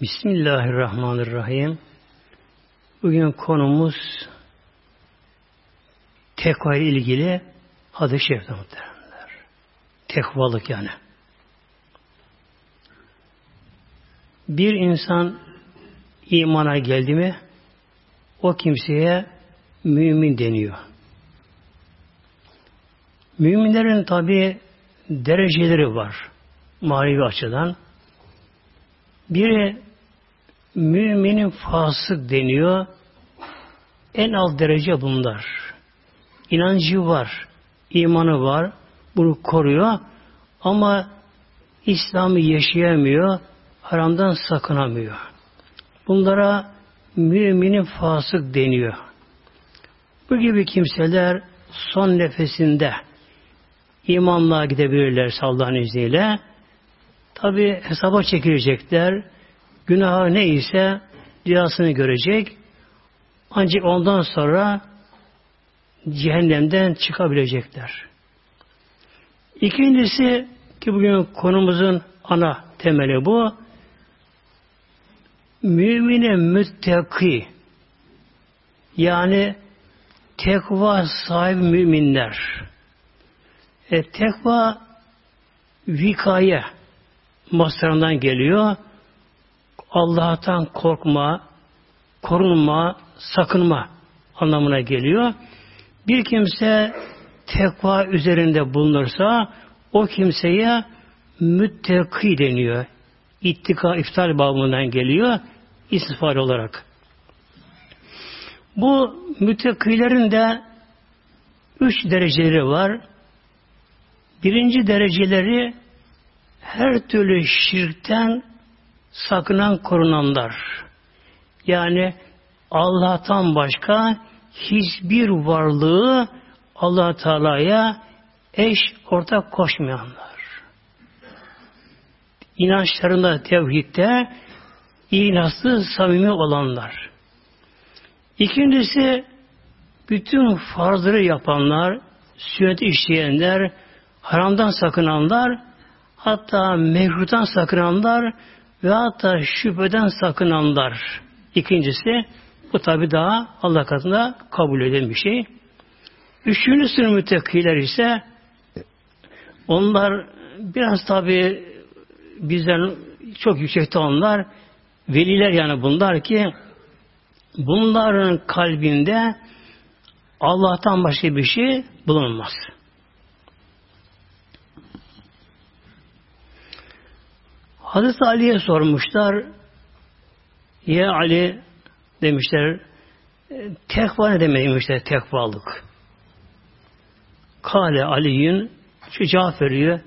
Bismillahirrahmanirrahim. Bugün konumuz tekva ile ilgili hadis-i şerifte muhteremler. Tekvalık yani. Bir insan imana geldi mi o kimseye mümin deniyor. Müminlerin tabi dereceleri var manevi açıdan. Biri müminin fasık deniyor. En alt derece bunlar. İnancı var, imanı var, bunu koruyor ama İslam'ı yaşayamıyor, haramdan sakınamıyor. Bunlara müminin fasık deniyor. Bu gibi kimseler son nefesinde imanlığa gidebilirler Allah'ın izniyle. Tabi hesaba çekilecekler. Günahı neyse cihazını görecek. Ancak ondan sonra cehennemden çıkabilecekler. İkincisi ki bugün konumuzun ana temeli bu. Mümine müttaki yani tekva sahibi müminler. E, tekva vikaye mastarından geliyor. Allah'tan korkma, korunma, sakınma anlamına geliyor. Bir kimse tekva üzerinde bulunursa o kimseye müttaki deniyor. İttika, iftar babından geliyor istifade olarak. Bu müttakilerin de üç dereceleri var. Birinci dereceleri her türlü şirkten sakınan korunanlar. Yani Allah'tan başka hiçbir varlığı allah Teala'ya eş ortak koşmayanlar. İnançlarında, tevhidde inaslı, samimi olanlar. İkincisi bütün farzları yapanlar, sünnet işleyenler, haramdan sakınanlar, hatta mekruhtan sakınanlar ve hatta şüpheden sakınanlar. İkincisi bu tabi daha Allah katında kabul edilen bir şey. Üçüncü sınıf müttakiler ise onlar biraz tabi bizden çok yüksekte onlar veliler yani bunlar ki bunların kalbinde Allah'tan başka bir şey bulunmaz. Hazreti Ali'ye sormuşlar. Ya Ali demişler tekva ne demek demişler tekvalık. Kale Ali'nin şu cevap veriyor.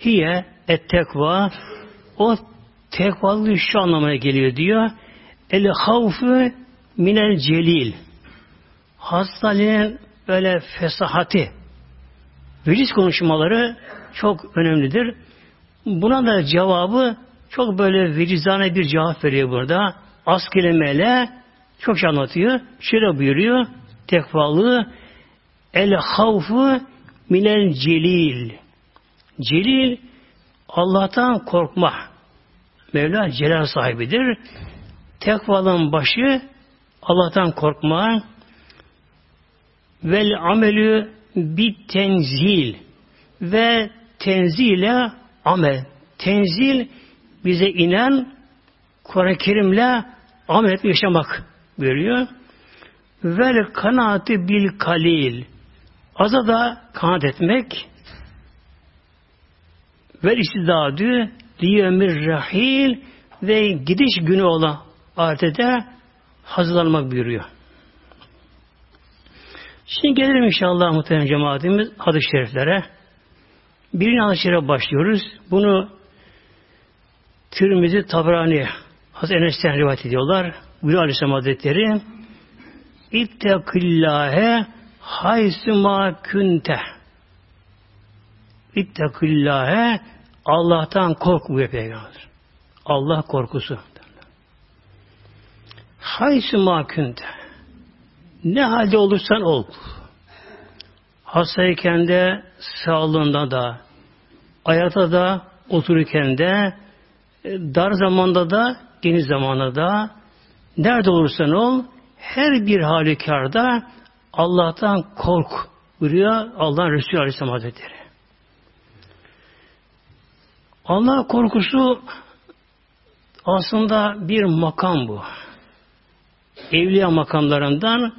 Hiye et tekva o tekvalık şu anlamına geliyor diyor. El havfu minel celil. Ali'nin böyle fesahati, veciz konuşmaları çok önemlidir. Buna da cevabı çok böyle vecizane bir cevap veriyor burada. Az kelimeyle çok şey anlatıyor. Şöyle buyuruyor. Tekvalı el havfu minel celil. Celil Allah'tan korkma. Mevla celal sahibidir. Tekvalın başı Allah'tan korkma vel amelü bit tenzil ve tenzile amel. Tenzil bize inen Kur'an-ı Kerim'le amel etmek, yaşamak buyuruyor. Vel kanaati bil kalil. Aza da kanaat etmek ve istidadü diyemir rahil ve gidiş günü olan ahirete hazırlanmak buyuruyor. Şimdi gelelim inşallah muhtemelen cemaatimiz hadis-i şeriflere. Birinci hadis-i şerife başlıyoruz. Bunu Tirmizi Tabrani Hazreti Enes'ten rivayet ediyorlar. Buyuruyor Aleyhisselam Hazretleri İttekillâhe haysuma künte İttekillâhe Allah'tan kork buyuruyor Peygamber. Allah korkusu. Haysuma künte ne halde olursan ol. Hastayken de, sağlığında da, ayakta da, otururken de, dar zamanda da, geniş zamanda da nerede olursan ol her bir halükarda Allah'tan kork buyuruyor Allah'ın Resulü Aleyhisselam Hazretleri. Allah korkusu aslında bir makam bu. Evliya makamlarından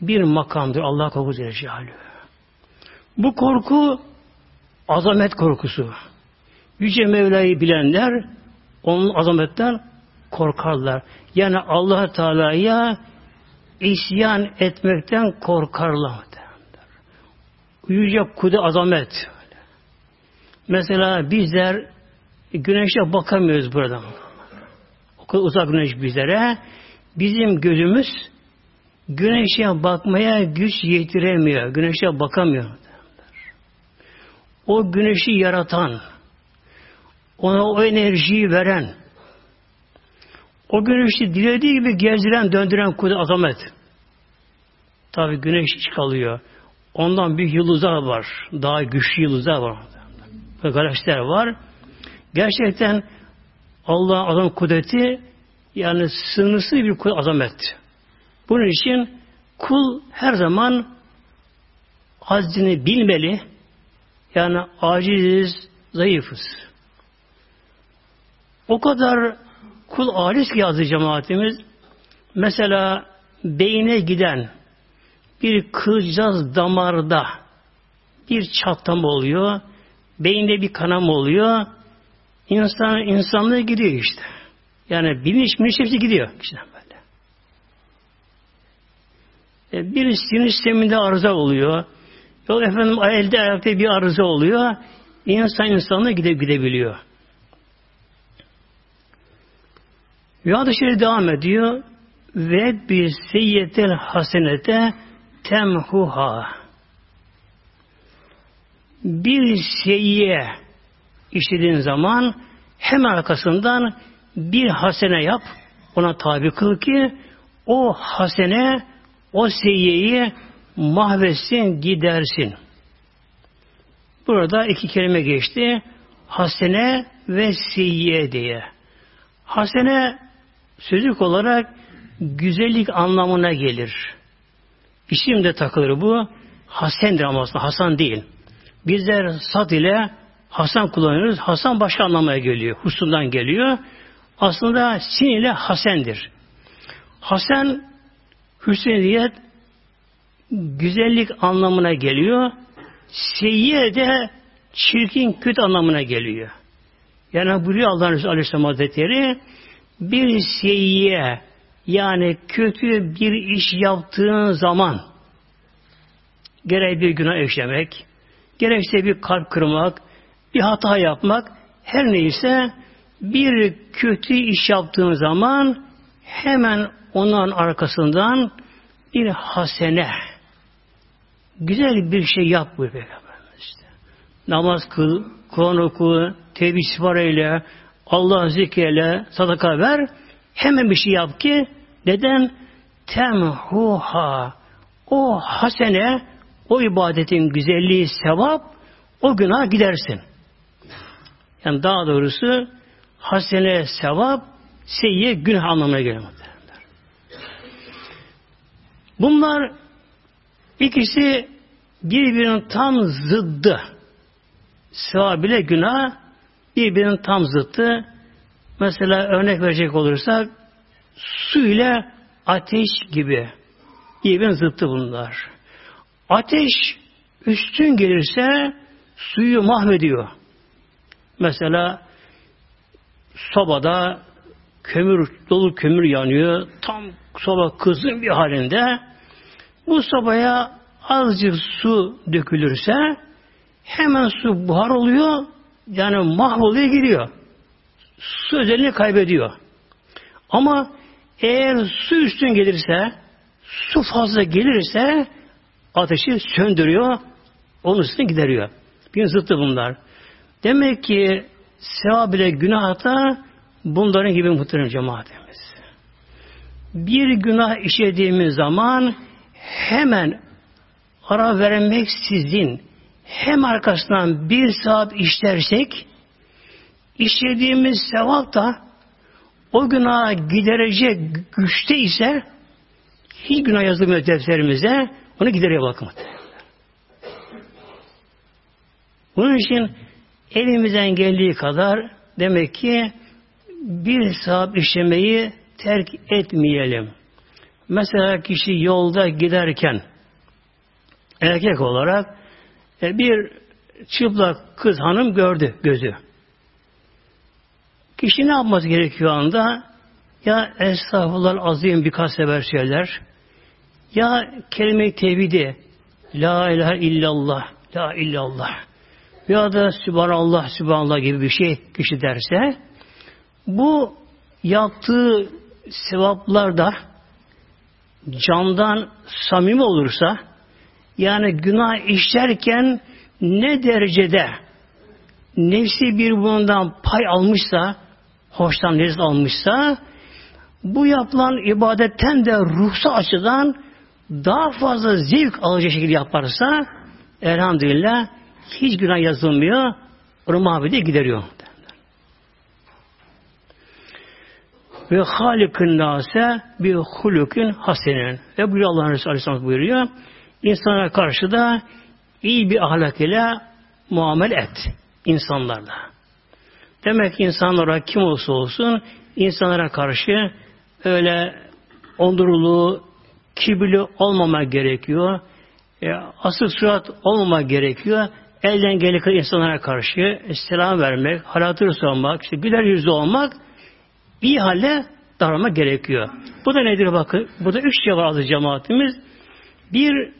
bir makamdır Allah korkusu Celle Bu korku azamet korkusu. Yüce Mevla'yı bilenler onun azametten korkarlar. Yani allah Teala'ya isyan etmekten korkarlar. Yüce kudu azamet. Mesela bizler güneşe bakamıyoruz buradan. O kadar uzak güneş bizlere. Bizim gözümüz güneşe bakmaya güç yetiremiyor. Güneşe bakamıyor. O güneşi yaratan, ona o enerjiyi veren, o güneşi dilediği gibi gezdiren, döndüren kudret azamet. Tabi güneş kalıyor. Ondan bir yıldızlar var. Daha güçlü yıldızlar var. Ve galaksiler var. Gerçekten Allah'ın adam kudreti yani sınırsız bir kul azamet. Bunun için kul her zaman hazdini bilmeli. Yani aciziz, zayıfız. O kadar kul aciz ki yazdı cemaatimiz. Mesela beyine giden bir kılcaz damarda bir çatlama oluyor. Beyinde bir kanama oluyor. İnsan, insanlığı gidiyor işte. Yani bilinç, bilinç hepsi gidiyor. İşte böyle. E, bir sinir sisteminde arıza oluyor. Yok efendim elde ayakta bir arıza oluyor. İnsan insanlığı gide, gidebiliyor. Rüya şöyle devam ediyor. Ve bir seyyetel hasenete temhuha. Bir seyye işlediğin zaman hemen arkasından bir hasene yap, ona tabi kıl ki o hasene, o seyyeyi mahvetsin, gidersin. Burada iki kelime geçti. Hasene ve seyyiye diye. Hasene sözlük olarak güzellik anlamına gelir. İsim de takılır bu. Hasendir ama aslında Hasan değil. Bizler sad ile Hasan kullanıyoruz. Hasan başka anlamaya geliyor. Husundan geliyor. Aslında sin ile Hasendir. Hasen Hüsniyet güzellik anlamına geliyor. Seyyiye de çirkin, kötü anlamına geliyor. Yani buyuruyor Allah Resulü Aleyhisselam Hazretleri bir seyyiye yani kötü bir iş yaptığın zaman gerek bir günah işlemek, gerekse bir kalp kırmak, bir hata yapmak, her neyse bir kötü iş yaptığın zaman hemen onun arkasından bir hasene, güzel bir şey yap bu Peygamberimiz. Namaz kıl, Kur'an oku, tevhid eyle, Allah zikreyle, sadaka ver, hemen bir şey yap ki neden? Temhuha. O hasene, o ibadetin güzelliği, sevap, o günah gidersin. Yani daha doğrusu hasene sevap, seyye günah anlamına geliyor. Bunlar ikisi birbirinin tam zıddı. Sevap ile günah birbirinin tam zıttı. Mesela örnek verecek olursak su ile ateş gibi birbirinin zıttı bunlar. Ateş üstün gelirse suyu mahvediyor. Mesela sobada kömür dolu kömür yanıyor. Tam soba kızın bir halinde. Bu sobaya azıcık su dökülürse hemen su buhar oluyor. Yani mahvoluyor gidiyor. Su özelliğini kaybediyor. Ama eğer su üstün gelirse, su fazla gelirse ateşi söndürüyor, onun üstüne gideriyor. Bir zıttı bunlar. Demek ki sevap ile günah da bunların gibi muhtemelen cemaatimiz. Bir günah işlediğimiz zaman hemen ara vermeksizin hem arkasından bir saat işlersek işlediğimiz sevap da o günah giderecek güçte ise hiç günah yazılmıyor defterimize onu gideriyor bakın. Bunun için elimizden geldiği kadar demek ki bir saat işlemeyi terk etmeyelim. Mesela kişi yolda giderken erkek olarak e, bir çıplak kız hanım gördü gözü. Kişi ne yapması gerekiyor anda? Ya estağfurullah azim birkaç sefer söyler. Ya kelime-i tevhidi La ilahe illallah La illallah ya da Sübhanallah Sübhanallah gibi bir şey kişi derse bu yaptığı sevaplarda candan samimi olursa yani günah işlerken ne derecede nefsi bir bundan pay almışsa hoştan lezzet almışsa bu yapılan ibadetten de ruhsal açıdan daha fazla zevk alacak şekilde yaparsa elhamdülillah hiç günah yazılmıyor. Onu mahvede gideriyor. Ve halikın nase bir hulukün hasenin. Ve bu Allah'ın Resulü Aleyhisselam buyuruyor. İnsana karşı da iyi bir ahlak ile muamele et. insanlarla. Demek ki insanlara kim olsa olsun insanlara karşı öyle ondurulu, kibirli olmama gerekiyor. E, asık surat olmama gerekiyor. Elden geleni insanlara karşı selam vermek, halatır sormak, işte güler yüzlü olmak iyi hale davranmak gerekiyor. Bu da nedir bakın? Bu da üç şey var adı cemaatimiz. Bir,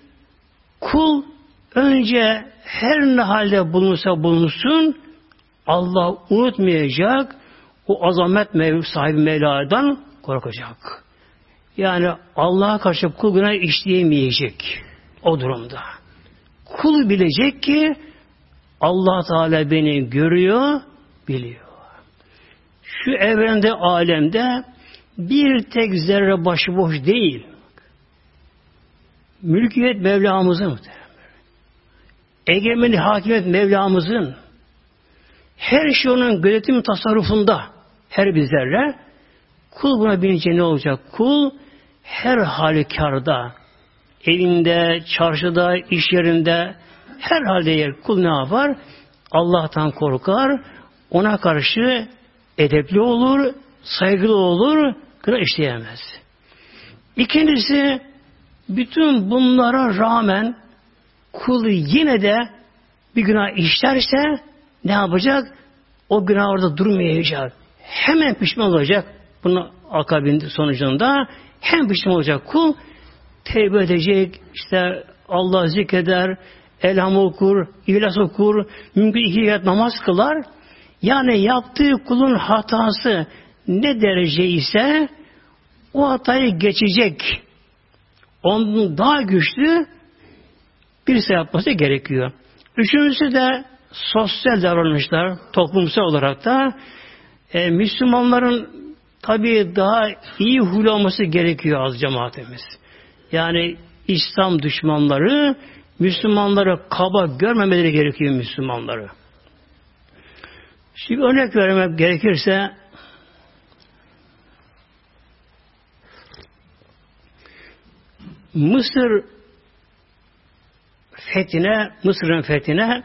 kul önce her ne halde bulunsa bulunsun Allah unutmayacak o azamet mev sahibi Mevla'dan korkacak. Yani Allah'a karşı kul günah işleyemeyecek o durumda. Kul bilecek ki Allah Teala beni görüyor, biliyor. Şu evrende, alemde bir tek zerre başıboş değil. Mülkiyet Mevlamızın. Egemenlik hakimiyet Mevlamızın. Her şey onun gözetim tasarrufunda. Her bir zerre. Kul buna bilince ne olacak? Kul her halükarda, evinde, çarşıda, iş yerinde, her halde yer kul ne yapar? Allah'tan korkar, ona karşı edepli olur, saygılı olur, günah işleyemez. İkincisi, bütün bunlara rağmen kul yine de bir günah işlerse ne yapacak? O günah orada durmayacak. Hemen pişman olacak. Bunun akabinde sonucunda hem pişman olacak kul tevbe edecek, işte Allah zikreder, elham okur, ihlas okur, mümkün iki namaz kılar. Yani yaptığı kulun hatası ne derece ise o hatayı geçecek. Onun daha güçlü birisi şey yapması gerekiyor. Üçüncüsü de sosyal davranışlar, toplumsal olarak da e, Müslümanların tabii daha iyi huy olması gerekiyor az cemaatimiz. Yani İslam düşmanları Müslümanları kaba görmemeleri gerekiyor Müslümanları. Şimdi örnek vermek gerekirse Mısır fethine, Mısır'ın fethine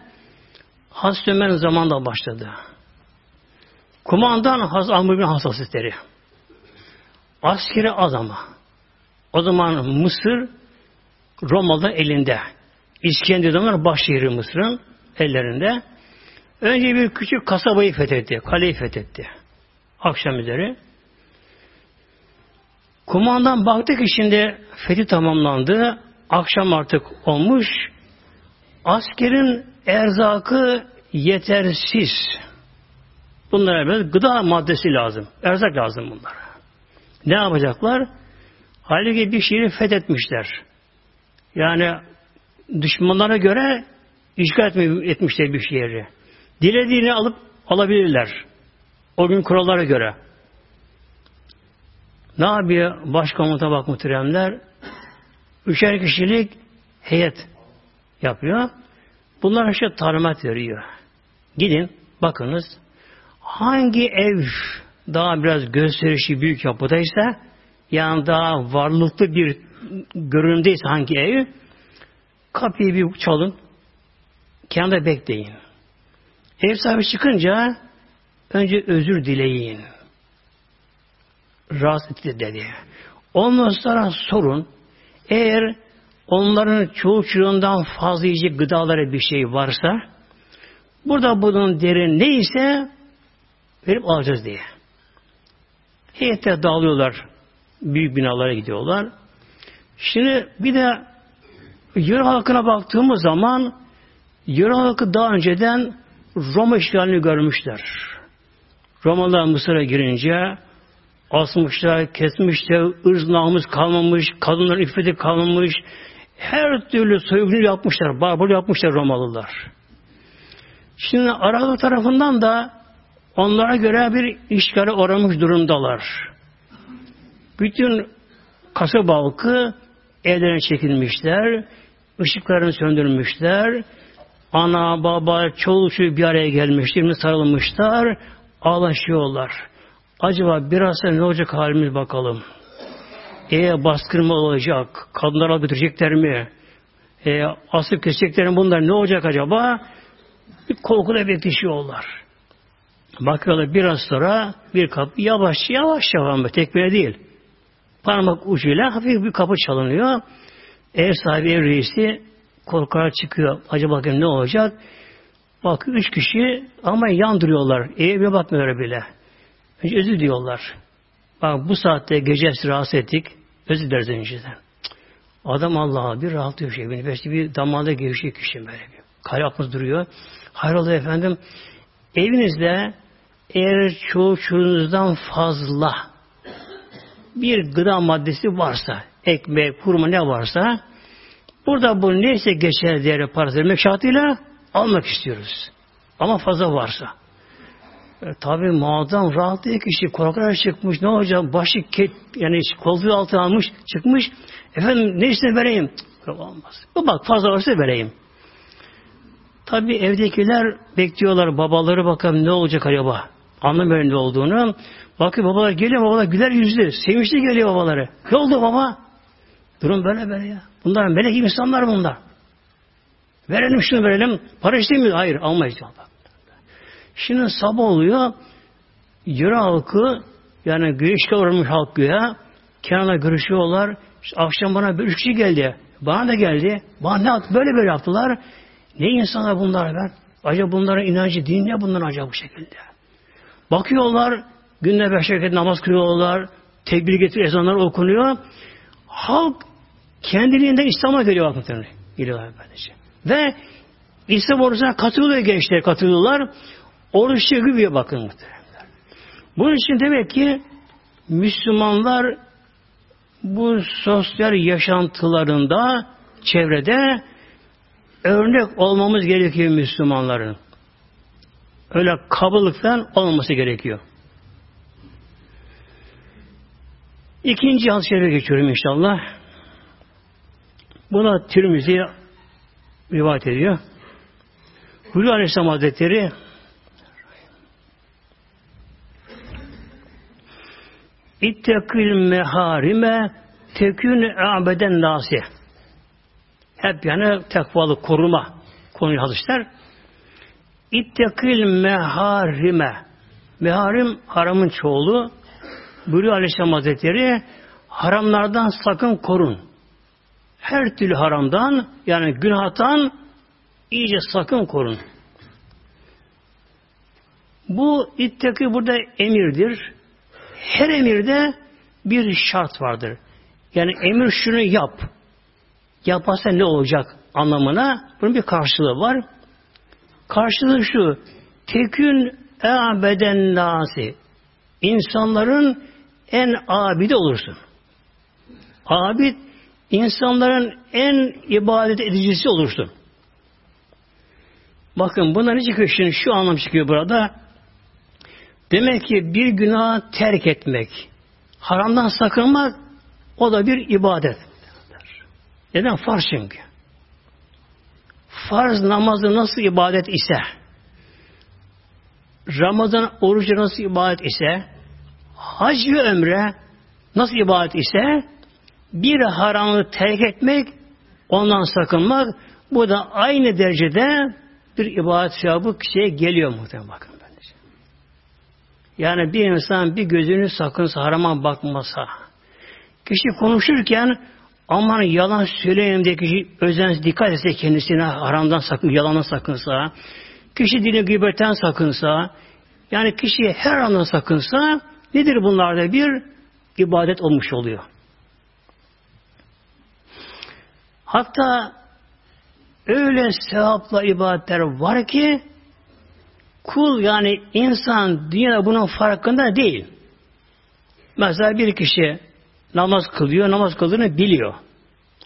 Hazreti Ömer'in zamanında başladı. Kumandan Hazreti Amr bin Has Hazretleri. Askeri az ama. O zaman Mısır Roma'da elinde. İskenderun'un baş şehri Mısır'ın ellerinde. Önce bir küçük kasabayı fethetti. Kaleyi fethetti. Akşam üzeri. Kumandan baktı ki şimdi fethi tamamlandı. Akşam artık olmuş. Askerin erzakı yetersiz. Bunlara biraz gıda maddesi lazım. Erzak lazım bunlara. Ne yapacaklar? Halbuki bir şehri fethetmişler. Yani düşmanlara göre işgal etmişler bir şehri. Dilediğini alıp alabilirler. O gün kurallara göre. Ne yapıyor başkomuta bak muhteremler? Üçer kişilik heyet yapıyor. Bunlar işte talimat veriyor. Gidin bakınız hangi ev daha biraz gösterişli büyük yapıdaysa yani daha varlıklı bir görünümdeyse hangi ev kapıyı bir çalın kenarda bekleyin. Ev sahibi çıkınca önce özür dileyin. Rahatsız etti dedi. Ondan sonra sorun. Eğer onların çoğu kilondan fazla yiyecek gıdaları bir şey varsa burada bunun derin neyse verip alacağız diye. Heyette dağılıyorlar. Büyük binalara gidiyorlar. Şimdi bir de Yunan halkına baktığımız zaman Yunan halkı daha önceden Roma işgalini görmüşler. Romalılar Mısır'a girince asmışlar, kesmişler, ırz namus kalmamış, kadınların iffeti kalmamış, her türlü soygunu yapmışlar, barbar yapmışlar Romalılar. Şimdi Arap tarafından da onlara göre bir işgale uğramış durumdalar. Bütün kasaba halkı evlerine çekilmişler, ışıklarını söndürmüşler, ana, baba, çoluk çocuk bir araya gelmişler, sarılmışlar, ağlaşıyorlar. Acaba biraz ne olacak halimiz bakalım. Eğer baskırma olacak, kadınlara götürecekler mi? E, asıp kesecekler mi bunlar ne olacak acaba? Bir korkuda beklişiyorlar. Bakıyorlar biraz sonra bir kapı yavaş yavaş yavaş tekbire değil. Parmak ucuyla hafif bir kapı çalınıyor. Ev sahibi ev reisi korkarak çıkıyor. Acaba ne olacak? Bak üç kişi ama yandırıyorlar. Eve bir bakmıyorlar bile. Önce özür diyorlar. Bak bu saatte gece rahatsız ettik. Özür dileriz önceden. Adam Allah'a bir rahatlıyor şey. Beni belki bir damada gevşek kişi böyle bir. Duruyor. Hayrola efendim evinizde eğer çocuğunuzdan fazla bir gıda maddesi varsa, ekmek, hurma ne varsa burada bu neyse geçer değeri parası vermek şartıyla almak istiyoruz. Ama fazla varsa. E, Tabi mağazadan rahat değil kişi korkarak çıkmış. Ne olacak? Başı ket, yani koltuğu altına almış, çıkmış. Efendim ne işte vereyim? Yok olmaz. Bak fazla varsa vereyim. Tabi evdekiler bekliyorlar. Babaları bakalım ne olacak acaba? Anlamıyor ne olduğunu. Bakıyor babalar geliyor. Babalar güler yüzlü. Sevinçli geliyor babaları. Ne oldu baba? Durum böyle böyle ya. Bunlar melek insanlar bunlar. Verelim şunu verelim. Para istemiyor. Hayır almayız. Şimdi sabah oluyor. Yürü halkı yani güneşe uğramış halk güya kenarda görüşüyorlar. İşte akşam bana bir kişi geldi. Bana da geldi. Bana ne yaptı? Böyle böyle yaptılar. Ne insanlar bunlar ben? Acaba bunların inancı, din ne bunların acaba bu şekilde? Bakıyorlar, günde beş vakit namaz kılıyorlar, tekbir getir ezanlar okunuyor. Halk kendiliğinden İslam'a geliyor bakın Geliyorlar böylece. Ve İslam orucuna katılıyor gençler, katılıyorlar. Oruç gibi bakın muhtemelen. Bunun için demek ki Müslümanlar bu sosyal yaşantılarında, çevrede örnek olmamız gerekiyor Müslümanların. Öyle kabalıktan olmaması gerekiyor. İkinci şerife geçiyorum inşallah. Buna Tirmizi rivayet ediyor. Hülya Aleyhisselam Hazretleri İttekil meharime tekün abeden nasi. Hep yani tekvalı koruma konuyu hadisler. İttekil meharime. Meharim haramın çoğulu. Buyuruyor Aleyhisselam Hazretleri haramlardan sakın korun. Her türlü haramdan yani günahtan iyice sakın korun. Bu ittaki burada emirdir. Her emirde bir şart vardır. Yani emir şunu yap. Yaparsa ne olacak anlamına bunun bir karşılığı var. Karşılığı şu. Tekün e'abeden nasi. İnsanların en abidi olursun. Abid insanların en ibadet edicisi olursun. Bakın buna ne çıkıyor şimdi? Şu anlam çıkıyor burada. Demek ki bir günah terk etmek, haramdan sakınmak o da bir ibadet. Neden? Farz çünkü. Farz namazı nasıl ibadet ise, Ramazan orucu nasıl ibadet ise, Hac ve ömre nasıl ibadet ise bir haramı terk etmek, ondan sakınmak bu da aynı derecede bir ibadet sevabı kişiye geliyor muhtemelen bakın. Yani bir insan bir gözünü sakınsa, harama bakmasa, kişi konuşurken aman yalan söyleyeyim diye kişi özen dikkat etse kendisine haramdan sakın, yalandan sakınsa, kişi dini gıybetten sakınsa, yani kişi her andan sakınsa, nedir bunlarda bir? ibadet olmuş oluyor. Hatta öyle sevapla ibadetler var ki kul yani insan dünyada bunun farkında değil. Mesela bir kişi namaz kılıyor, namaz kıldığını biliyor.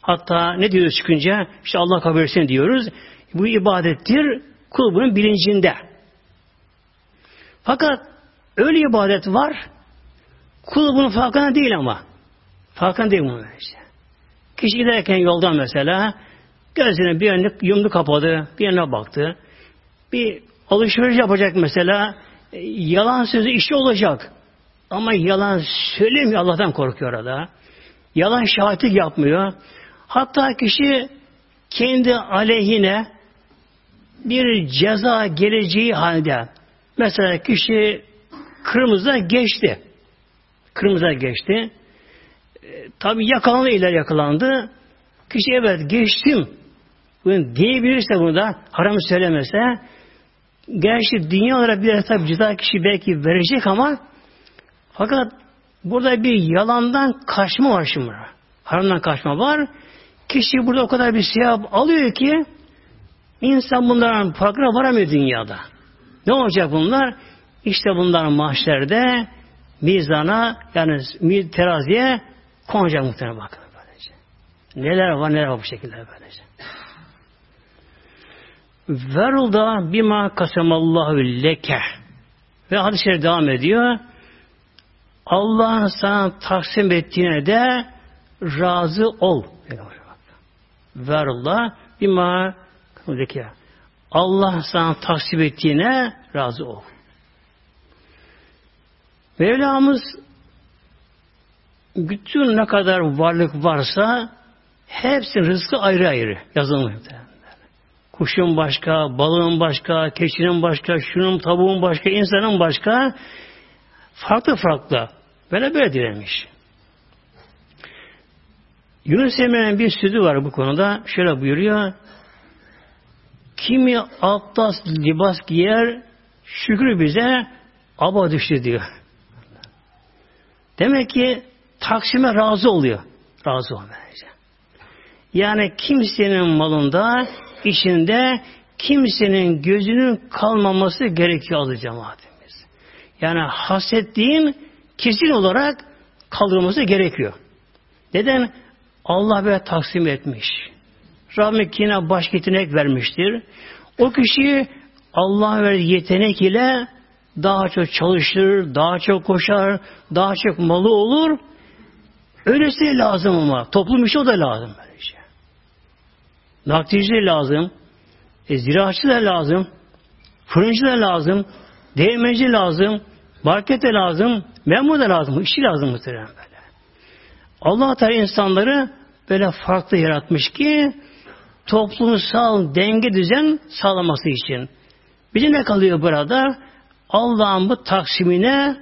Hatta ne diyoruz çıkınca? İşte Allah kabul etsin diyoruz. Bu ibadettir. Kul bunun bilincinde. Fakat öyle ibadet var. Kul bunun farkında değil ama. Farkında değil bunun işte. Kişi giderken yoldan mesela gözünü bir yerine yumdu kapadı, bir yerine baktı. Bir alışveriş yapacak mesela e, yalan sözü işi olacak. Ama yalan söylemiyor Allah'tan korkuyor orada. Yalan şahitlik yapmıyor. Hatta kişi kendi aleyhine bir ceza geleceği halde mesela kişi kırmızıda geçti. Kırmızıda geçti. E, Tabi yakalandı, iler yakalandı. Kişi evet geçtim. Bunu diyebilirse bunu da haramı söylemese gerçi dünya olarak bir tabi ceza kişi belki verecek ama fakat burada bir yalandan kaçma var şimdi. Haramdan kaçma var. Kişi burada o kadar bir siyah alıyor ki insan bunların farkına varamıyor dünyada. Ne olacak bunlar? İşte bunlar mahşerde mizana yani teraziye konacak muhtemelen bakın böylece. Neler var neler var bu şekilde böylece. Verulda bima kasemallahu leke ve hadis-i devam ediyor. Allah'ın sana taksim ettiğine de razı ol. Verullah bima leke. Allah sana taksim ettiğine razı ol. Mevlamız bütün ne kadar varlık varsa hepsinin rızkı ayrı ayrı yazılmış. Kuşun başka, balığın başka, keçinin başka, şunun tavuğun başka, insanın başka farklı farklı. Böyle böyle dilemiş. Yunus Emre'nin bir sözü var bu konuda. Şöyle buyuruyor. Kimi atlas libas giyer, şükrü bize aba düştü diyor. Demek ki Taksim'e razı oluyor. Razı oluyor. Yani kimsenin malında, işinde kimsenin gözünün kalmaması gerekiyor adı cemaatimiz. Yani hasetliğin kesin olarak kaldırılması gerekiyor. Neden? Allah böyle taksim etmiş. Rabbim kine baş yetenek vermiştir. O kişi Allah verdiği yetenek ile daha çok çalışır, daha çok koşar, daha çok malı olur. Öylesi lazım ama. Toplum işi o da lazım. Böylece. Naklici de lazım. E, ziraatçı da lazım. Fırıncı da lazım. Değirmenci lazım. Market de lazım. Memur da lazım. İşçi lazım muhtemelen böyle. Allah Teala insanları böyle farklı yaratmış ki toplumsal denge düzen sağlaması için. Bize ne kalıyor burada? Allah'ın bu taksimine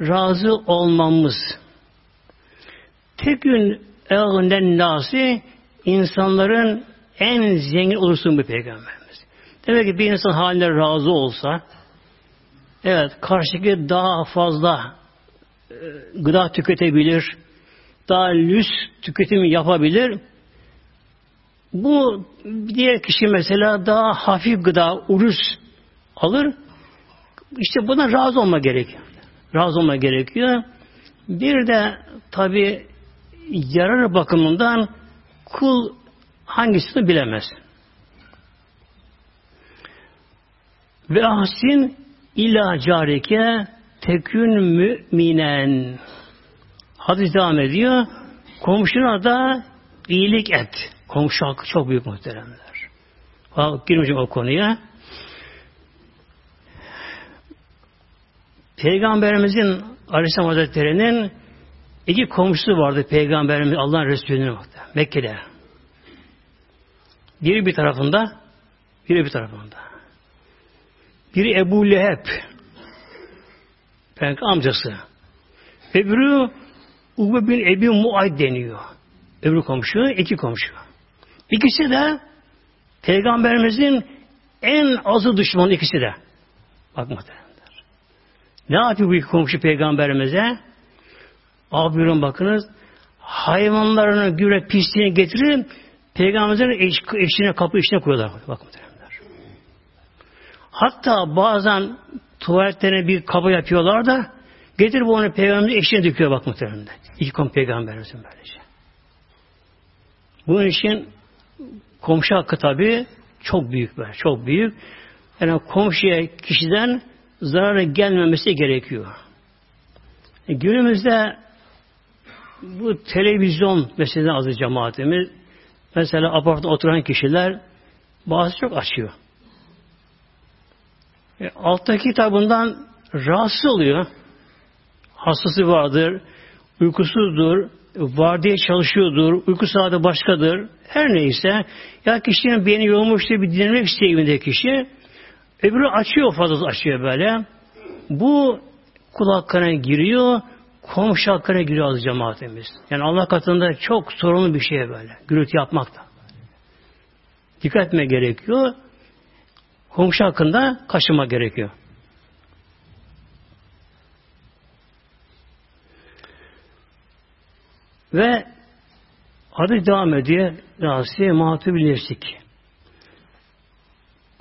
razı olmamız. Tek gün eğinden nasi insanların en zengin olursun bu peygamberimiz. Demek ki bir insan haline razı olsa evet karşıki daha fazla e, gıda tüketebilir, daha lüks tüketimi yapabilir. Bu diğer kişi mesela daha hafif gıda, urus alır. İşte buna razı olma gerekiyor. Razı olma gerekiyor. Bir de tabi yarar bakımından kul hangisini bilemez. Ve ahsin ila carike tekün müminen. Hadis devam ediyor. Komşuna da iyilik et. Komşu hakkı çok büyük muhteremler. Girmeyeceğim o konuya. Peygamberimizin Aleyhisselam Hazretleri'nin iki komşusu vardı Peygamberimiz Allah'ın Resulü'nün Mekke'de. Biri bir tarafında, biri bir tarafında. Biri Ebu Leheb, Peygamber amcası. Öbürü Ube bin Ebi Muayd deniyor. Öbürü komşu, iki komşu. İkisi de Peygamberimizin en azı düşmanı ikisi de. Bak muhtemelen. Ne yapıyor bu iki komşu peygamberimize? Abi buyurun bakınız. Hayvanlarını güre pisliğini getirin peygamberimizin eş, eşine kapı içine koyuyorlar. Bakın muhtemelenler. Hatta bazen tuvaletlerine bir kaba yapıyorlar da getirip onu peygamberimizin eşine döküyor bak muhtemelen. İlk kom peygamberimizin böylece. Bunun için komşu hakkı tabi çok büyük böyle, çok büyük. Yani komşuya kişiden zararı gelmemesi gerekiyor. E, günümüzde bu televizyon meselesi azı cemaatimiz mesela apartmanda oturan kişiler bazı çok açıyor. E, alttaki kitabından rahatsız oluyor. Hastası vardır, uykusuzdur, var diye çalışıyordur, uyku saati başkadır, her neyse. Ya kişinin beyni yorulmuş diye bir dinlemek istiyor evinde kişi. Öbürü açıyor fazla açıyor böyle. Bu kul hakkına giriyor, komşu hakkına giriyor cemaatimiz. Yani Allah katında çok sorunlu bir şey böyle. Gürültü yapmak da. Dikkat etme gerekiyor. Komşu hakkında kaçınma gerekiyor. Ve adı devam ediyor. Rasiye muhatı bilirsin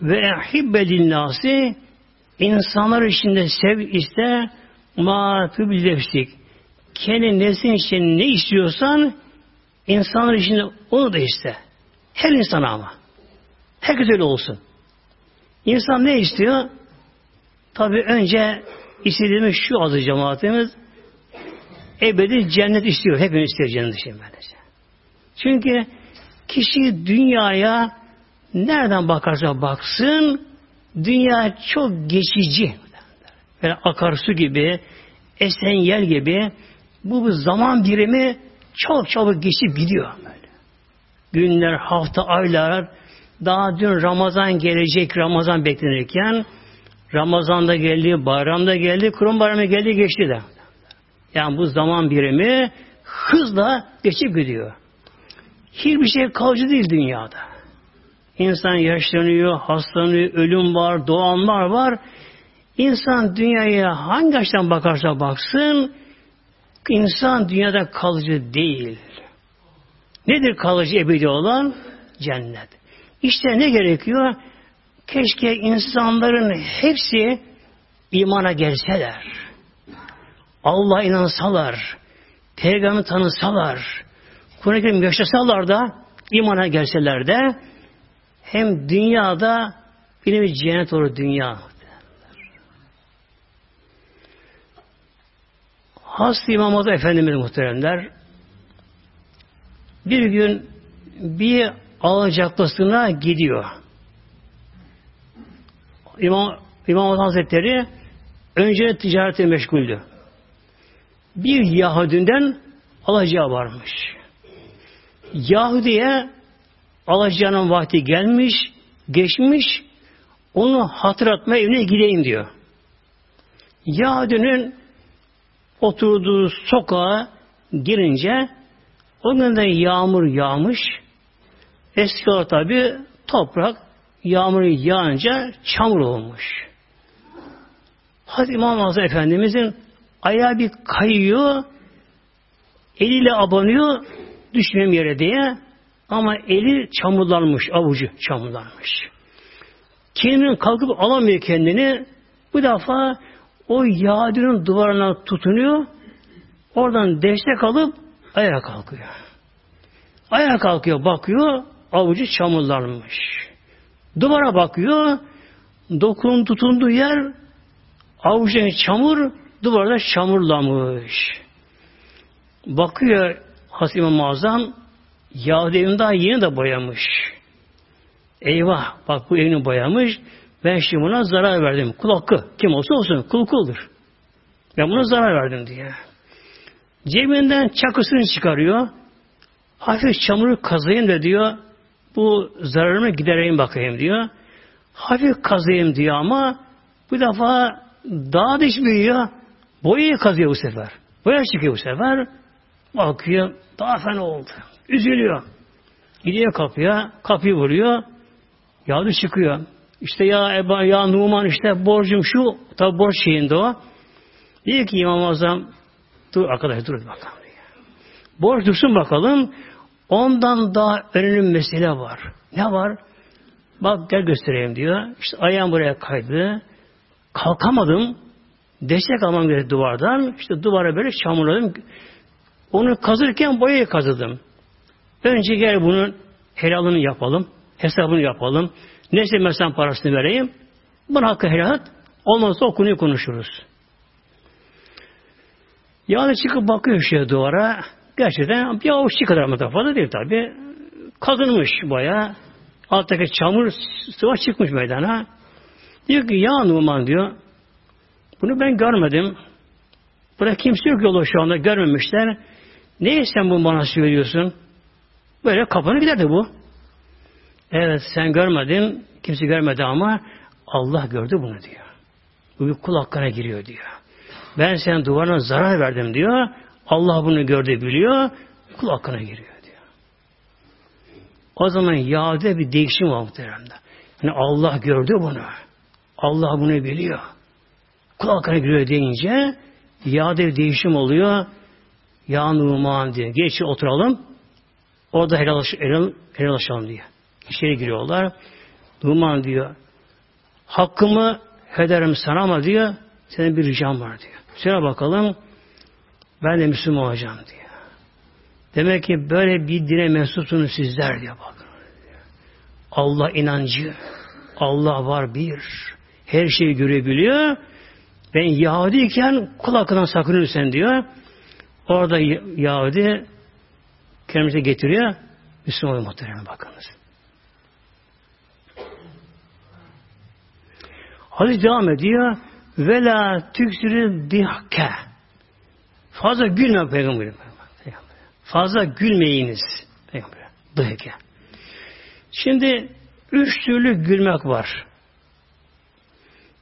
ve ehibbe linnâsi insanlar içinde sev iste ma tübillefsik kendi neslin için ne istiyorsan insanlar içinde onu da iste. Her insan ama. Herkes öyle olsun. İnsan ne istiyor? Tabi önce istediğimiz şu azı cemaatimiz ebedi cennet istiyor. Hepimiz istiyor cennet için böylece. Çünkü kişi dünyaya nereden bakarsa baksın dünya çok geçici. Böyle akarsu gibi, esen yel gibi bu, bu zaman birimi çok çabuk geçip gidiyor. Günler, hafta, aylar daha dün Ramazan gelecek, Ramazan beklenirken Ramazan'da geldi, bayramda geldi, Kurban bayramı geldi, geçti de. Yani bu zaman birimi hızla geçip gidiyor. Hiçbir şey kalıcı değil dünyada. İnsan yaşlanıyor, hastalanıyor, ölüm var, doğanlar var. İnsan dünyaya hangi açıdan bakarsa baksın, insan dünyada kalıcı değil. Nedir kalıcı ebedi olan? Cennet. İşte ne gerekiyor? Keşke insanların hepsi imana gelseler. Allah'a inansalar, Peygamber tanısalar, Kur'an-ı yaşasalar da imana gelseler de hem dünyada bir cennet olur dünya. Hasta İmam Azam Efendimiz muhteremler bir gün bir alacaklısına gidiyor. İmam, İmam Azam Hazretleri önce ticarete meşguldü. Bir Yahudinden alacağı varmış. Yahudi'ye alacağının vakti gelmiş, geçmiş, onu hatırlatma evine gideyim diyor. Yahudinin oturduğu sokağa girince o gün de yağmur yağmış. Eski olarak tabi toprak yağmur yağınca çamur olmuş. Hazreti İmam Azam Efendimizin ayağı bir kayıyor, eliyle abanıyor, düşmem yere diye ama eli çamurlanmış, avucu çamurlanmış. Kendini kalkıp alamıyor kendini. Bu defa o yağdının duvarına tutunuyor. Oradan destek alıp ayağa kalkıyor. Ayağa kalkıyor, bakıyor, avucu çamurlanmış. Duvara bakıyor, dokun tutunduğu yer avucun çamur, duvarda çamurlamış. Bakıyor Hasime Muazzam Yahudi evini daha yeni de boyamış. Eyvah bak bu evini boyamış. Ben şimdi buna zarar verdim. Kul hakkı. Kim olsa olsun. Kul kuldur. Ben buna zarar verdim diye. Cebinden çakısını çıkarıyor. Hafif çamuru kazayım da diyor. Bu zararımı gidereyim bakayım diyor. Hafif kazayım diyor ama bu defa daha diş büyüyor. Boyayı kazıyor bu sefer. Boya çıkıyor bu sefer. Bakıyor. Daha fena oldu. Üzülüyor. Gidiyor kapıya. Kapıyı vuruyor. Yağdı çıkıyor. İşte ya Eba, ya Numan işte borcum şu. Tabi borç şeyinde o. Diyor ki İmam Azam dur arkadaş dur bakalım. Borç dursun bakalım. Ondan daha önemli mesele var. Ne var? Bak gel göstereyim diyor. İşte ayağım buraya kaydı. Kalkamadım. Destek almam gerekti duvardan. İşte duvara böyle çamurladım. Onu kazırken boyayı kazıdım. Önce gel bunun helalını yapalım. Hesabını yapalım. Neyse mesela parasını vereyim. Bana hakkı helal. Olmazsa o konuyu konuşuruz. Yani çıkıp bakıyor şeye duvara. Gerçekten bir avuç kadar mı fazla değil tabi. Kazınmış baya. Alttaki çamur sıva çıkmış meydana. Diyor ki ya Numan diyor. Bunu ben görmedim. Burada kimse yok yolu şu anda görmemişler. Neye sen bunu bana söylüyorsun? Böyle kapanı giderdi bu. Evet sen görmedin, kimse görmedi ama Allah gördü bunu diyor. Bu bir kul hakkına giriyor diyor. Ben senin duvarına zarar verdim diyor. Allah bunu gördü biliyor. Kul hakkına giriyor diyor. O zaman yağda bir değişim var muhteremde. Yani Allah gördü bunu. Allah bunu biliyor. Kul hakkına giriyor deyince yağda bir değişim oluyor. Ya Numan diye. Geç oturalım. Orada helal, helal, helallaşalım diye. İçeri giriyorlar. Numan diyor. Hakkımı ederim sana ama diyor. Senin bir ricam var diyor. Söyle bakalım. Ben de Müslüman olacağım diyor. Demek ki böyle bir dine mensupsunuz sizler diyor bakın. Allah inancı. Allah var bir. Her şeyi görebiliyor. Ben Yahudiyken kul hakkından sakınırsan diyor. Orada Yahudi kendimize getiriyor. Müslüman muhtemelen bakınız. Hadis devam ediyor. Ve la tüksürü dihke. Fazla gülme peygamberim. Fazla gülmeyiniz. Peygamber. Dihke. Şimdi üç türlü gülmek var.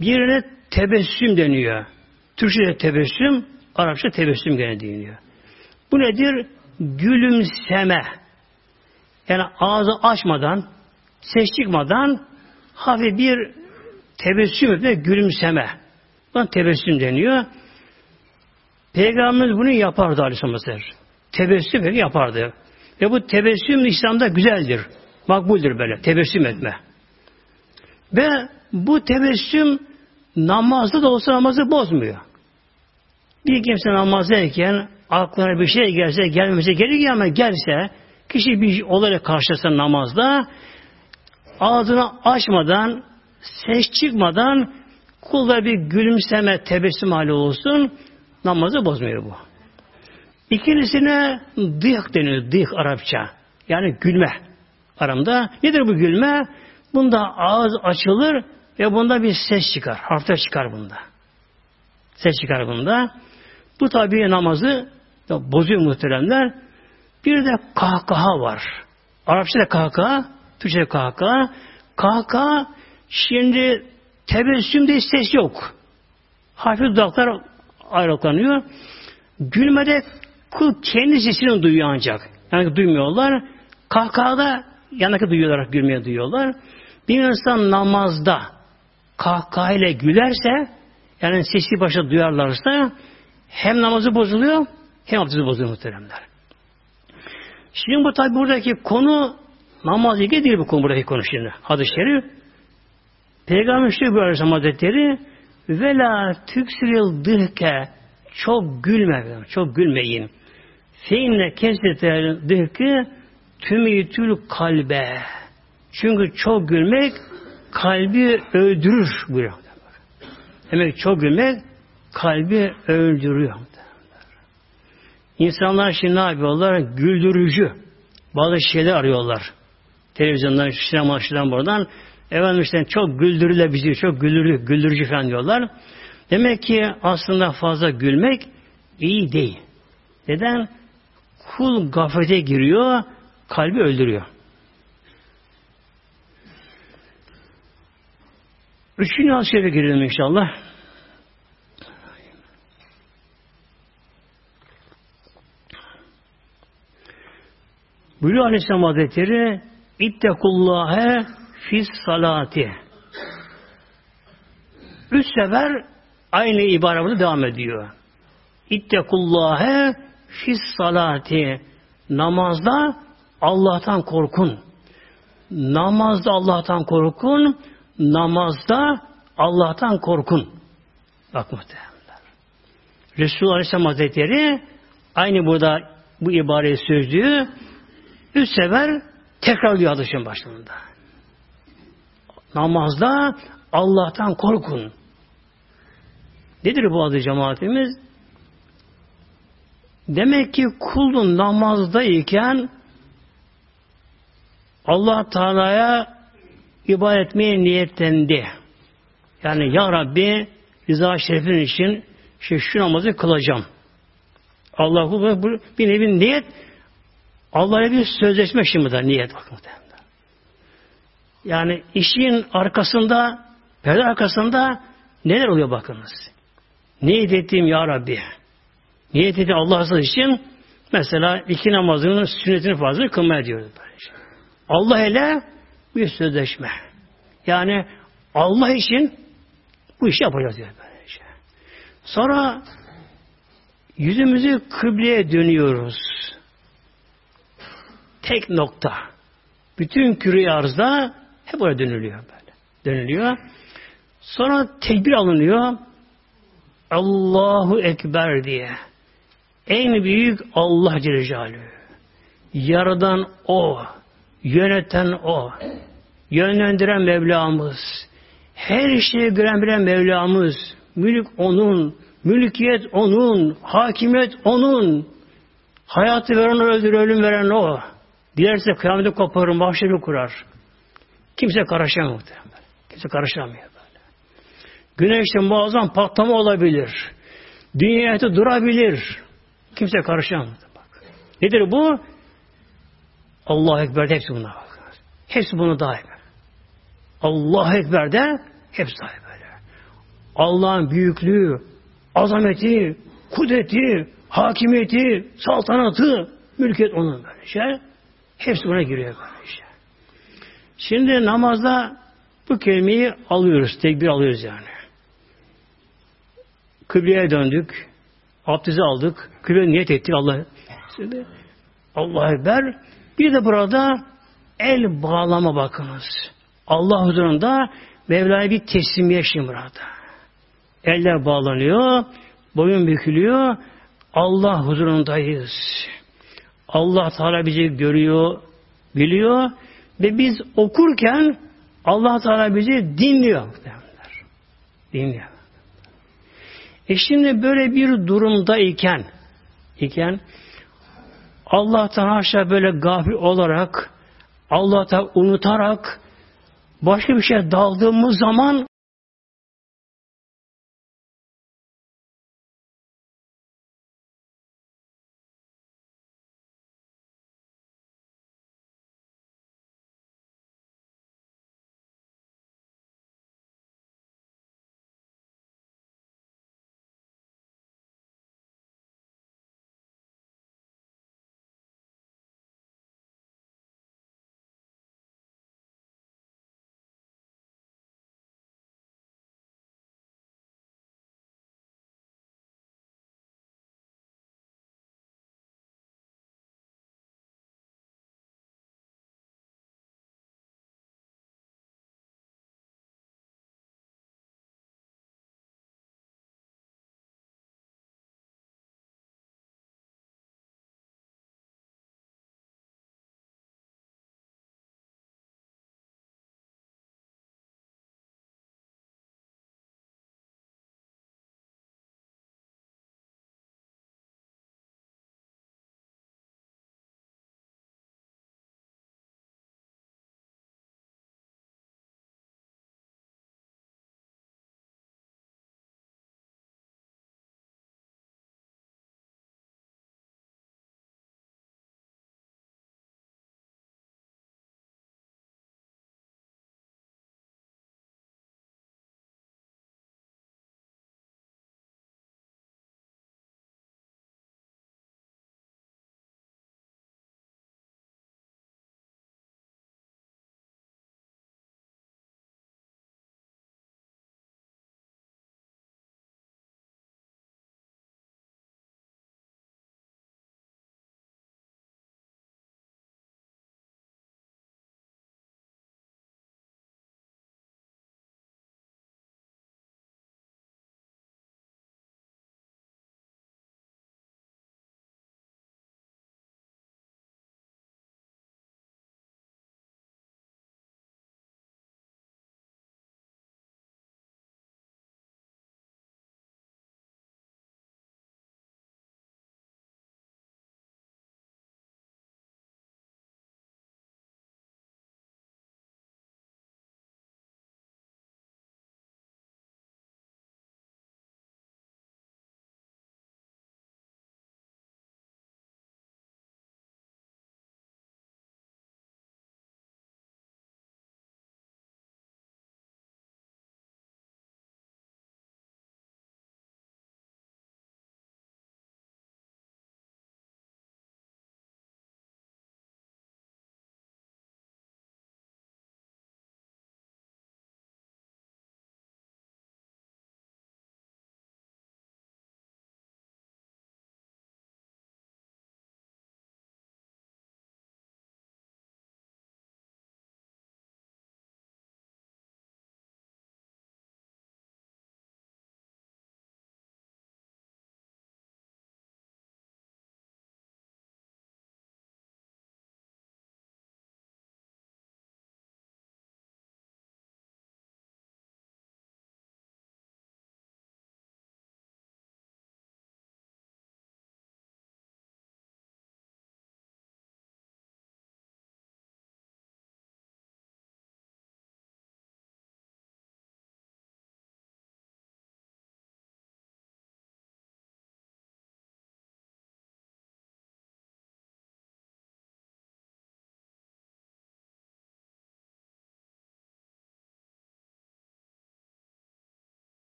Birine tebessüm deniyor. Türkçe'de tebessüm, Arapça tebessüm gene deniyor. Bu nedir? Gülümseme. Yani ağzı açmadan, ses çıkmadan hafif bir tebessüm etme, gülümseme. Buna tebessüm deniyor. Peygamberimiz bunu yapardı Aleyhisselam Tebessüm yapardı. Ve bu tebessüm İslam'da güzeldir. Makbuldür böyle. Tebessüm etme. Ve bu tebessüm namazda da olsa namazı bozmuyor. Bir kimse namazdayken aklına bir şey gelse, gelmesi gerekiyor ama gelse, kişi bir olayla karşılaşsa namazda, ağzını açmadan, ses çıkmadan, kulda bir gülümseme, tebessüm hali olsun, namazı bozmuyor bu. İkincisine dık deniyor, dık Arapça. Yani gülme aramda. Nedir bu gülme? Bunda ağız açılır ve bunda bir ses çıkar. Harfler çıkar bunda. Ses çıkar bunda. Bu tabi namazı da bozuyor muhteremler. Bir de kahkaha var. Arapçada kahkaha, Türkçe'de kahkaha. Kahkaha şimdi tebessümde ses yok. Hafif dudaklar ayrıklanıyor. Gülmede kul kendi sesini duyuyor ancak. Yani duymuyorlar. Kahkahada yanındaki duyuyorlar, gülmeye duyuyorlar. Bir insan namazda kahkahayla gülerse yani sesi başta duyarlarsa hem namazı bozuluyor hem abdesti bozuluyor muhteremler. Şimdi bu tabi buradaki konu namaz ilgili değil bu konu buradaki konu şimdi. Hadis-i şerif. Peygamber buyuruyor Aleyhisselam Hazretleri ve la tüksiril dihke çok gülme, çok gülmeyin. Feinne kesrete dihki tümütül kalbe. Çünkü çok gülmek kalbi öldürür buyuruyor. Demek çok gülmek kalbi öldürüyor. İnsanlar şimdi ne yapıyorlar? Güldürücü. Bazı şeyler arıyorlar. Televizyondan, sinema, şuradan buradan. Efendim işte çok güldürüle bizi, çok güldürü, güldürücü falan diyorlar. Demek ki aslında fazla gülmek iyi değil. Neden? Kul gaflete giriyor, kalbi öldürüyor. Üçüncü hadis-i girelim inşallah. Buyuruyor Aleyhisselam Hazretleri İttekullâhe fis salati. Üç sefer aynı ibare burada devam ediyor. İttekullâhe fis salati. Namazda Allah'tan korkun. Namazda Allah'tan korkun. Namazda Allah'tan korkun. Bak muhtemelen. Resulullah Aleyhisselam Hazretleri aynı burada bu ibareyi sözlüğü üç sefer tekrarlıyor hadisinin başlarında. Namazda Allah'tan korkun. Nedir bu adı cemaatimiz? Demek ki kulun namazdayken Allah Teala'ya ibadet etmeye niyetlendi. Yani Ya Rabbi rıza şerifin için işte şu namazı kılacağım. Allah bu bir nevi niyet Allah'a bir sözleşme şimdi de niyet bakın. Yani işin arkasında perde arkasında neler oluyor bakınız. Niyet ettiğim Ya Rabbi. Niyet ettiğim Allah için mesela iki namazının sünnetini fazla kılmaya diyoruz. Allah ile bir sözleşme. Yani Allah için bu işi yapacağız diyor. Sonra yüzümüzü kıbleye dönüyoruz. Tek nokta. Bütün küre arzda hep oraya dönülüyor böyle. Dönülüyor. Sonra tekbir alınıyor. Allahu Ekber diye. En büyük Allah Celle. Yaradan O. Yöneten O. Yönlendiren Mevlamız. Her şeyi gören bilen Mevlamız. Mülk O'nun. Mülkiyet O'nun. Hakimiyet O'nun. Hayatı veren öldür, ölüm veren O. Dilerse kıyameti koparır, mahşeri kurar. Kimse karışamıyor. Kimse karışamıyor böyle. Güneşte muazzam patlama olabilir. Dünya durabilir. Kimse karışamıyor. Bak. Nedir bu? Allah Ekber'de hepsi buna bak. Hepsi bunu daim. Allah Ekber'de hepsi daim böyle. Allah'ın büyüklüğü, azameti, kudreti, hakimiyeti, saltanatı, mülkiyet onun böyle şey. Hepsi buna giriyor böyle. Şimdi namazda bu kelimeyi alıyoruz, tekbir alıyoruz yani. Kıbleye döndük, abdesti aldık, kıbleye niyet ettik Allah. Şimdi Allah Ekber. Bir de burada el bağlama bakınız. Allah huzurunda Mevla'ya bir teslimiye şimdi burada. Eller bağlanıyor, boyun bükülüyor. Allah huzurundayız. Allah Teala bizi görüyor, biliyor ve biz okurken Allah Teala bizi dinliyor. Dinliyor. E şimdi böyle bir durumda iken iken Allah'tan aşağı böyle gafil olarak Allah'ta unutarak başka bir şeye daldığımız zaman